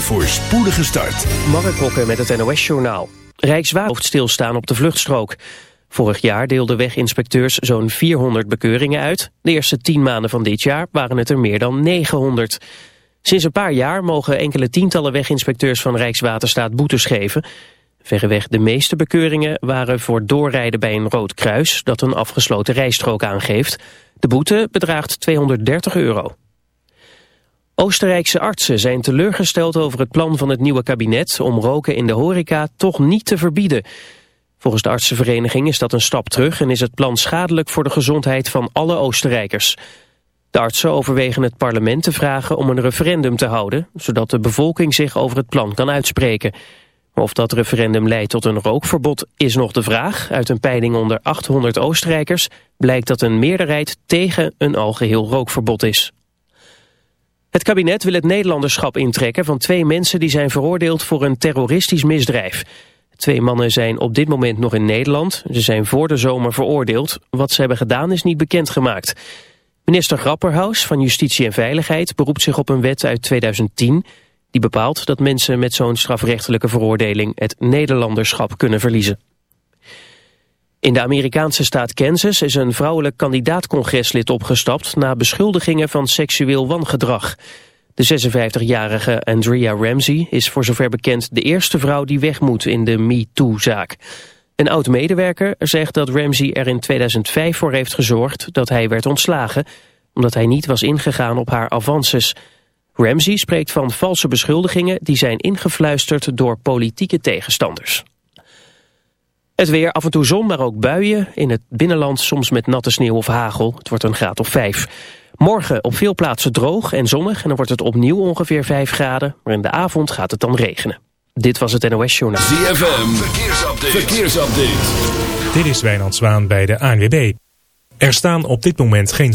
voorspoedige start. Mark Hokker met het NOS Journaal. Rijkswaterstaat stilstaan op de vluchtstrook. Vorig jaar deelden weginspecteurs zo'n 400 bekeuringen uit. De eerste 10 maanden van dit jaar waren het er meer dan 900. Sinds een paar jaar mogen enkele tientallen weginspecteurs van Rijkswaterstaat boetes geven. Verreweg de meeste bekeuringen waren voor doorrijden bij een rood kruis... dat een afgesloten rijstrook aangeeft. De boete bedraagt 230 euro. Oostenrijkse artsen zijn teleurgesteld over het plan van het nieuwe kabinet om roken in de horeca toch niet te verbieden. Volgens de artsenvereniging is dat een stap terug en is het plan schadelijk voor de gezondheid van alle Oostenrijkers. De artsen overwegen het parlement te vragen om een referendum te houden, zodat de bevolking zich over het plan kan uitspreken. of dat referendum leidt tot een rookverbod is nog de vraag. Uit een peiling onder 800 Oostenrijkers blijkt dat een meerderheid tegen een algeheel rookverbod is. Het kabinet wil het Nederlanderschap intrekken van twee mensen die zijn veroordeeld voor een terroristisch misdrijf. Twee mannen zijn op dit moment nog in Nederland. Ze zijn voor de zomer veroordeeld. Wat ze hebben gedaan is niet bekendgemaakt. Minister Grapperhaus van Justitie en Veiligheid beroept zich op een wet uit 2010... die bepaalt dat mensen met zo'n strafrechtelijke veroordeling het Nederlanderschap kunnen verliezen. In de Amerikaanse staat Kansas is een vrouwelijk kandidaat-congreslid opgestapt na beschuldigingen van seksueel wangedrag. De 56-jarige Andrea Ramsey is voor zover bekend de eerste vrouw die weg moet in de MeToo-zaak. Een oud-medewerker zegt dat Ramsey er in 2005 voor heeft gezorgd dat hij werd ontslagen, omdat hij niet was ingegaan op haar avances. Ramsey spreekt van valse beschuldigingen die zijn ingefluisterd door politieke tegenstanders. Het weer, af en toe zon, maar ook buien. In het binnenland soms met natte sneeuw of hagel. Het wordt een graad of 5. Morgen op veel plaatsen droog en zonnig en dan wordt het opnieuw ongeveer 5 graden. Maar in de avond gaat het dan regenen. Dit was het NOS Journaal. ZFM, verkeersupdate. verkeersupdate. Dit is Wijnand Zwaan bij de ANWB. Er staan op dit moment geen...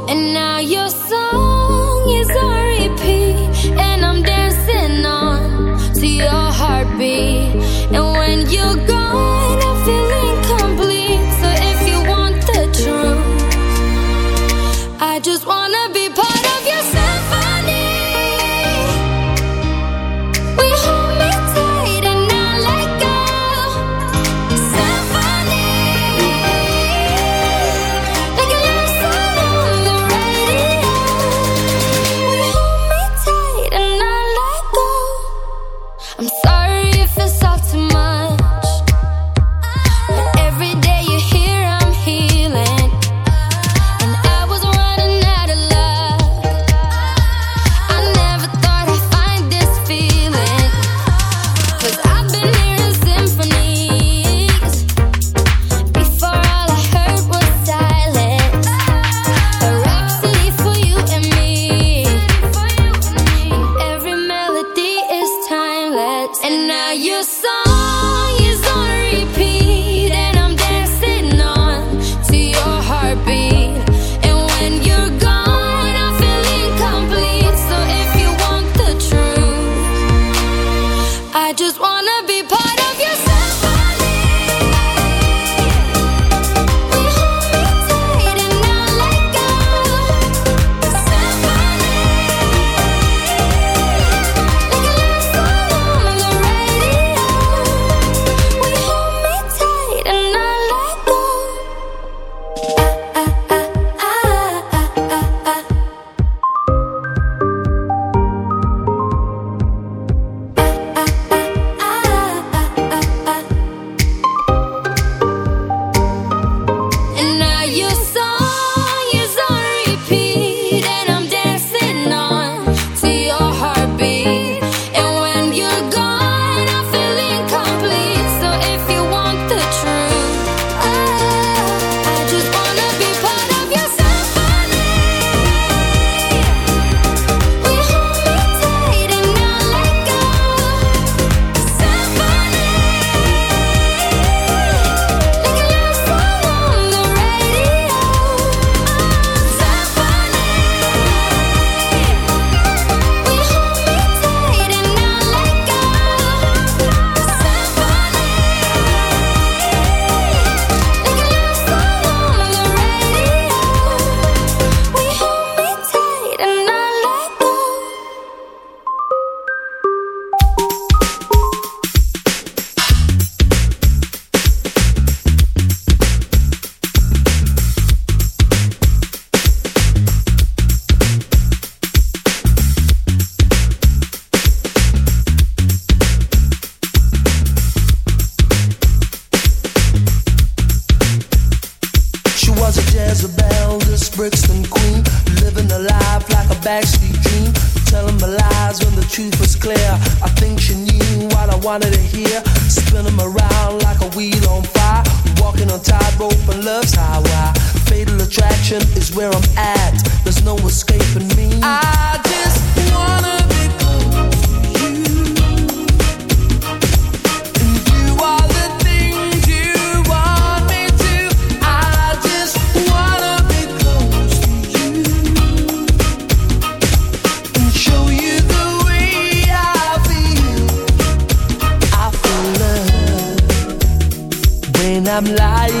wide open, love's highway. Fatal attraction is where I'm at. There's no escaping me. I just wanna be close to you. And do all the things you want me to. I just wanna be close to you. And show you the way I feel. I feel love when I'm lying.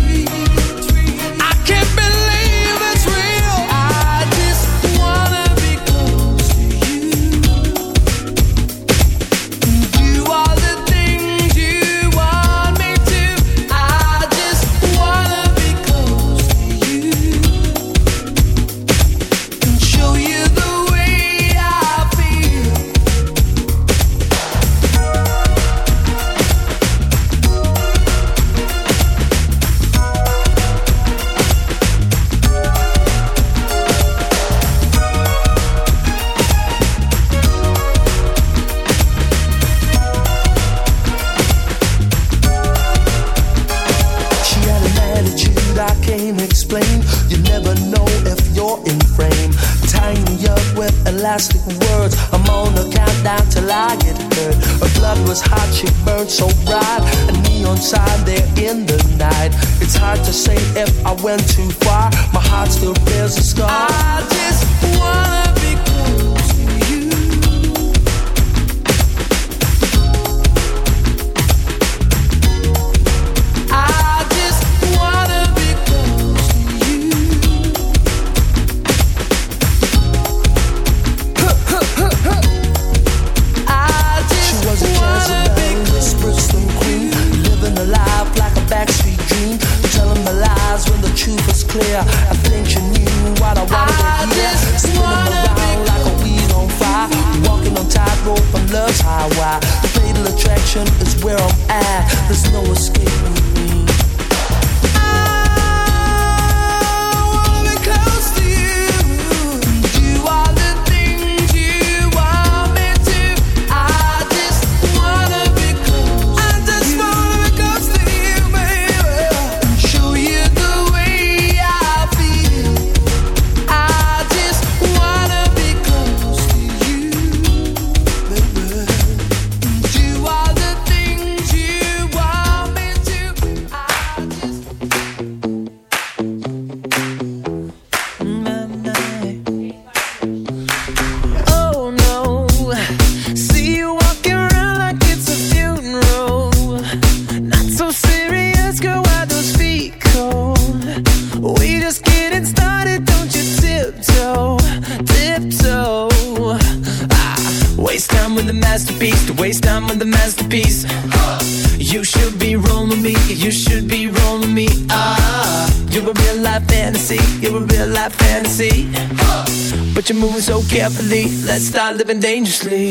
dangerously.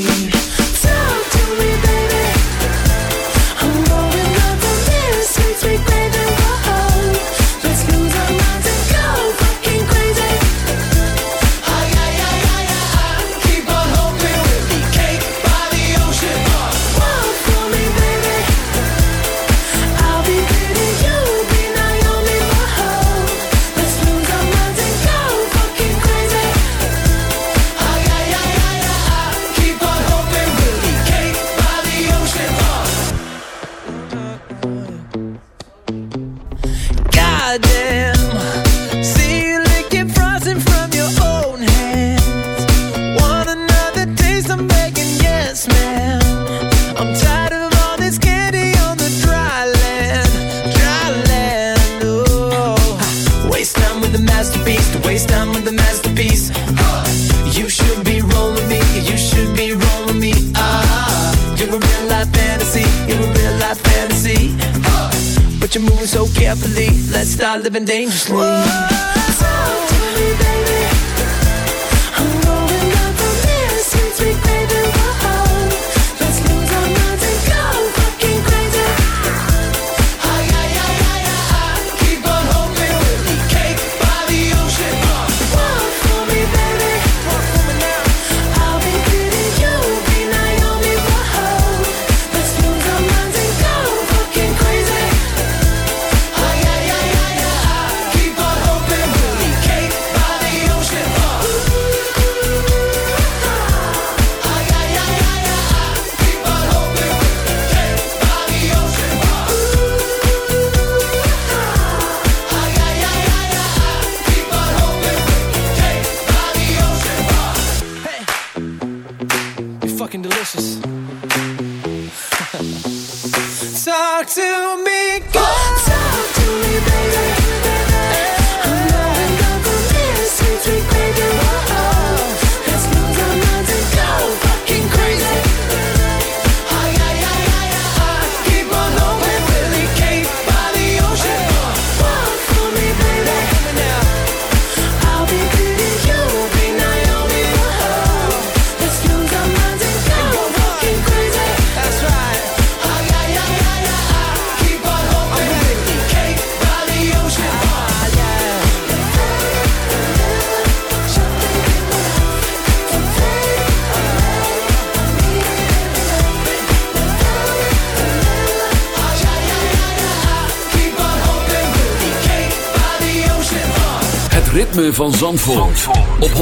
van Zandvoort, op 106.9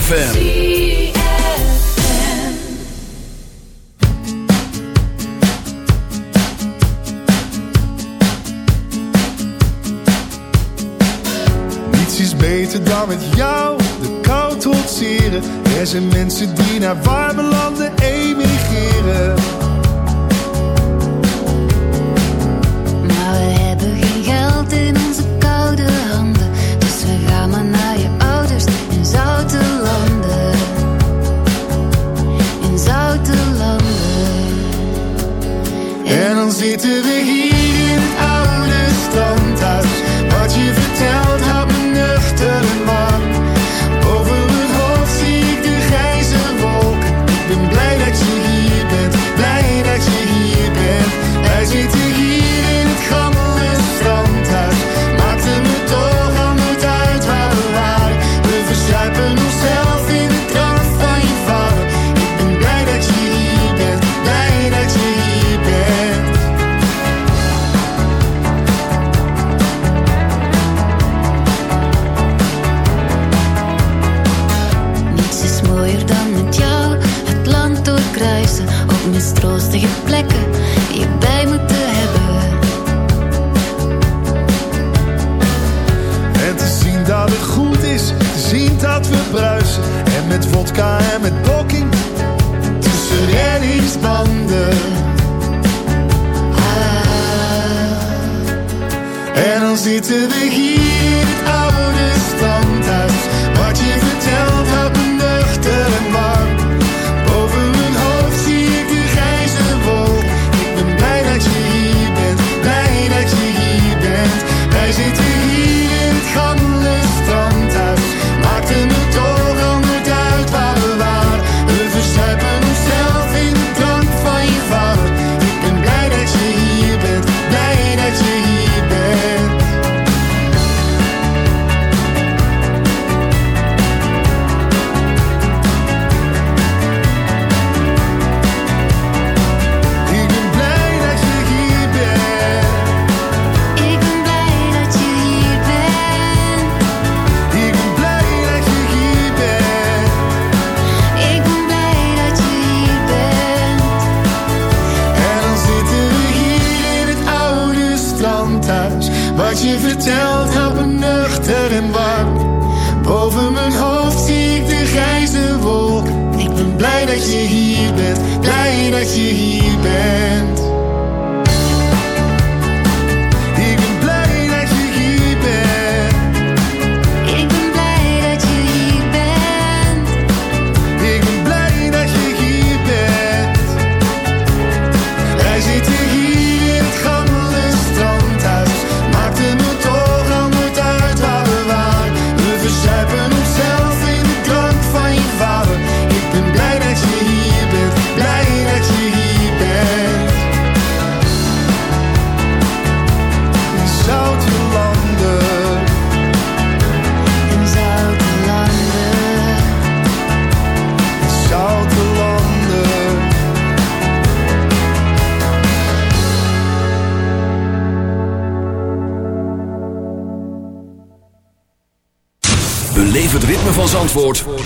FM. Niets is beter dan met jou de kou trotseren. Er zijn mensen die naar warme landen emigreren.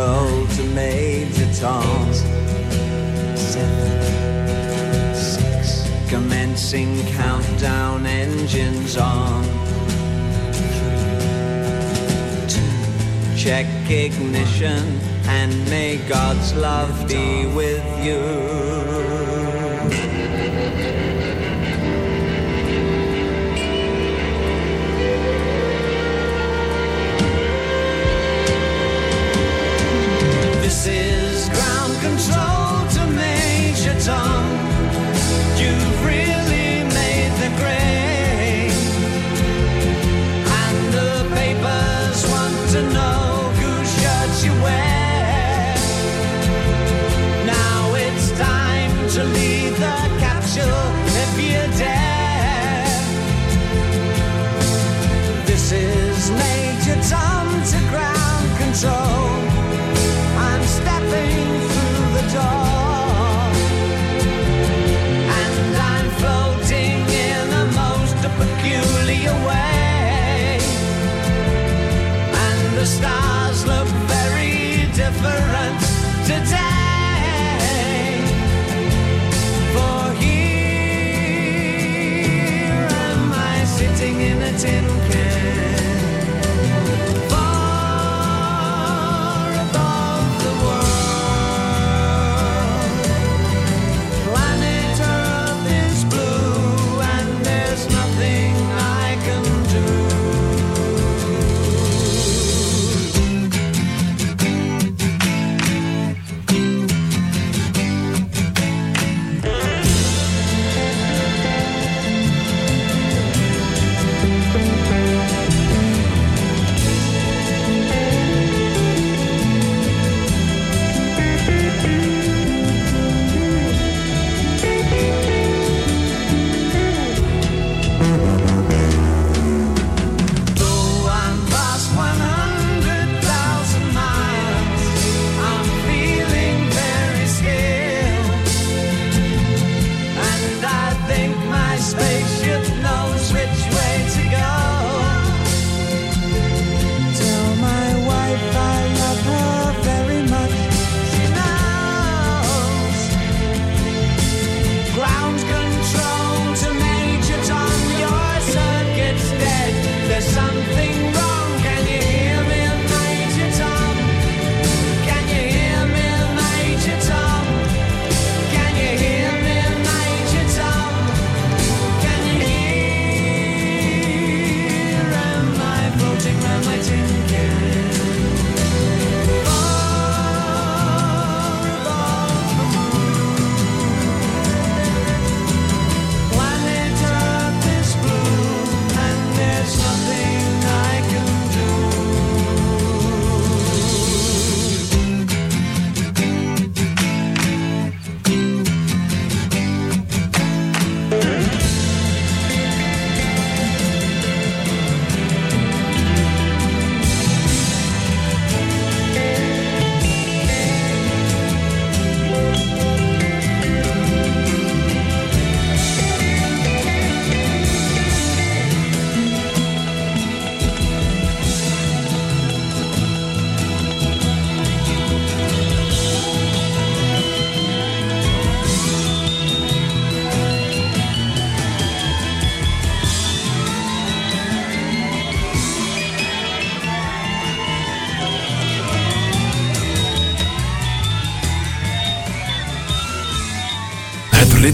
to Major Tom's. Seven, six, commencing countdown engines on. Two, check ignition and may God's love be with you. control to Major Tom. You've really made the grade, and the papers want to know whose shirt you wear. Now it's time to leave the capsule. waiting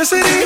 Electricity. Mind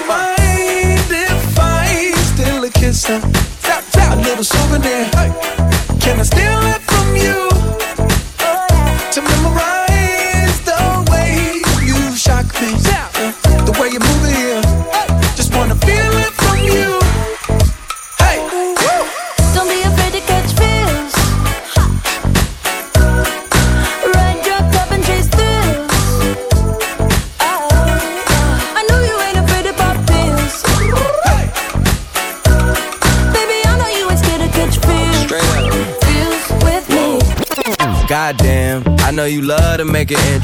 love to make an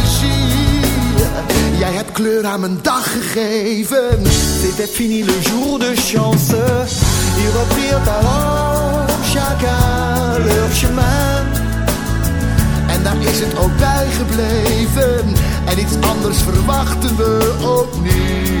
Jij hebt kleur aan mijn dag gegeven. Dit fini le jour de chance. Ils reprirent alors chacun leur chemin. En daar is het ook bij gebleven. En iets anders verwachten we opnieuw.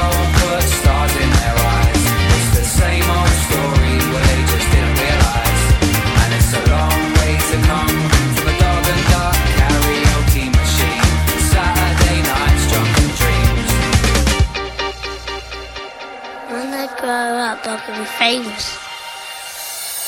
grow up, I can be famous.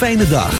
fijne dag.